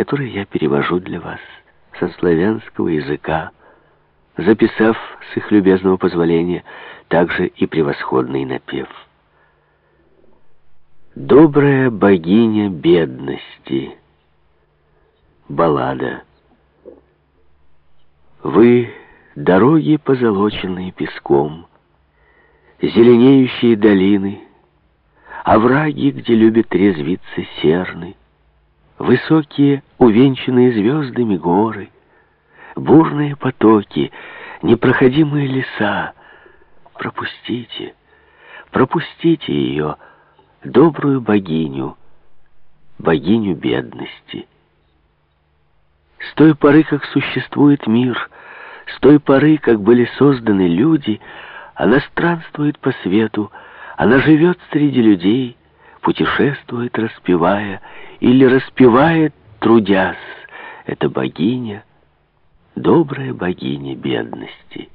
которые я перевожу для вас со славянского языка, записав с их любезного позволения также и превосходный напев. Добрая богиня бедности. Баллада. Вы, дороги, позолоченные песком, Зеленеющие долины, Овраги, где любят резвиться серны, Высокие, увенчанные звездами горы, Бурные потоки, непроходимые леса. Пропустите, пропустите ее, добрую богиню, богиню бедности. С той поры, как существует мир, с той поры, как были созданы люди, она странствует по свету, она живет среди людей, путешествует, распевая, или распевает, трудясь. Это богиня, добрая богиня бедности.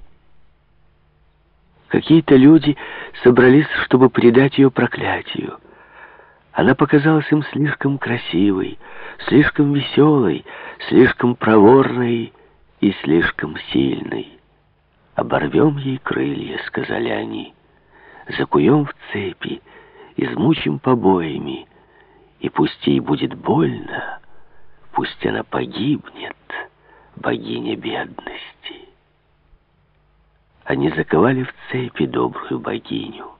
Какие-то люди собрались, чтобы предать ее проклятию. Она показалась им слишком красивой, слишком веселой, слишком проворной и слишком сильной. «Оборвем ей крылья», — сказали они, — «закуем в цепи, измучим побоями, и пусть ей будет больно, пусть она погибнет, богиня бедности». Они заковали в цепи добрую богиню.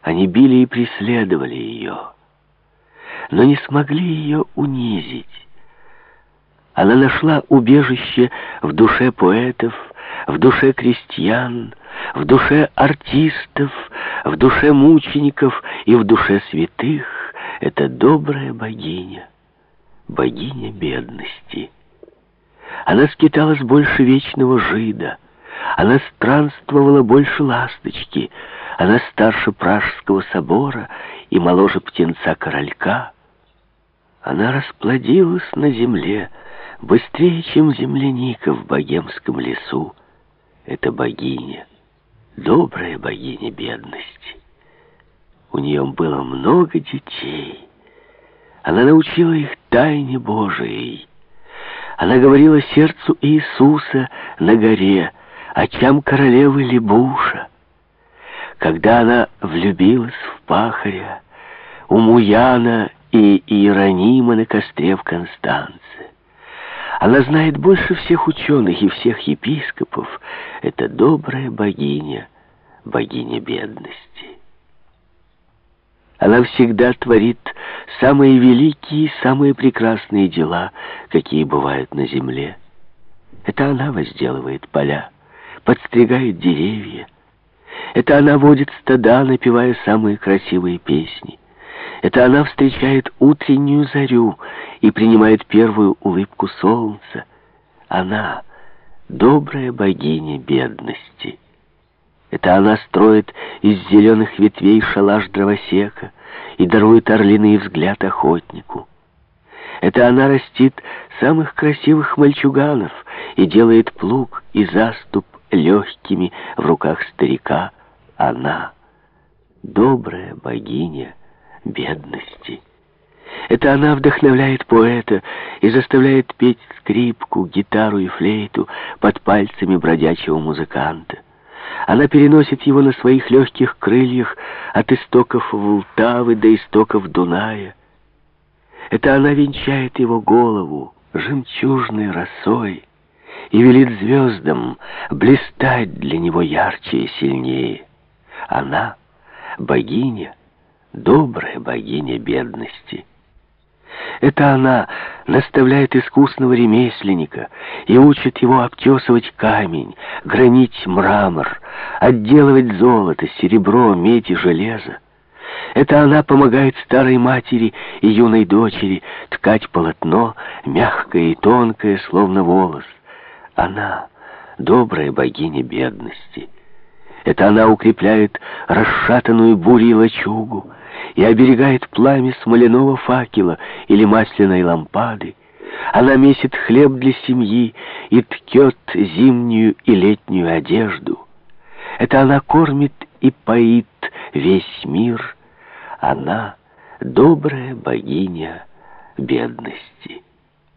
Они били и преследовали ее, но не смогли ее унизить. Она нашла убежище в душе поэтов, в душе крестьян, в душе артистов, в душе мучеников и в душе святых. Это добрая богиня, богиня бедности. Она скиталась больше вечного жида, она странствовала больше ласточки, она старше Пражского собора и моложе птенца-королька. Она расплодилась на земле быстрее, чем земляника в богемском лесу. Это богиня, добрая богиня бедности. У нее было много детей. Она научила их тайне Божией. Она говорила сердцу Иисуса на горе, очам королевы Лебуша. Когда она влюбилась в пахаря, у Муяна и Иеронима на костре в Констанце. Она знает больше всех ученых и всех епископов. Это добрая богиня, богиня бедности. Она всегда творит самые великие, самые прекрасные дела, какие бывают на земле. Это она возделывает поля, подстригает деревья, это она водит стада, напевая самые красивые песни. Это она встречает утреннюю зарю и принимает первую улыбку солнца. Она — добрая богиня бедности. Это она строит из зеленых ветвей шалаш дровосека и дарует орлиный взгляд охотнику. Это она растит самых красивых мальчуганов и делает плуг и заступ легкими в руках старика, она, добрая богиня бедности. Это она вдохновляет поэта и заставляет петь скрипку, гитару и флейту под пальцами бродячего музыканта. Она переносит его на своих легких крыльях от истоков Волтавы до истоков Дуная. Это она венчает его голову жемчужной росой и велит звездам блистать для него ярче и сильнее. Она — богиня, добрая богиня бедности. Это она наставляет искусного ремесленника и учит его обтесывать камень, гранить мрамор, отделывать золото, серебро, медь и железо. Это она помогает старой матери и юной дочери ткать полотно, мягкое и тонкое, словно волос. Она — добрая богиня бедности. Это она укрепляет расшатанную бурей лачугу и оберегает пламя смоляного факела или масляной лампады. Она месит хлеб для семьи и ткет зимнюю и летнюю одежду. Это она кормит и поит весь мир. Она — добрая богиня бедности.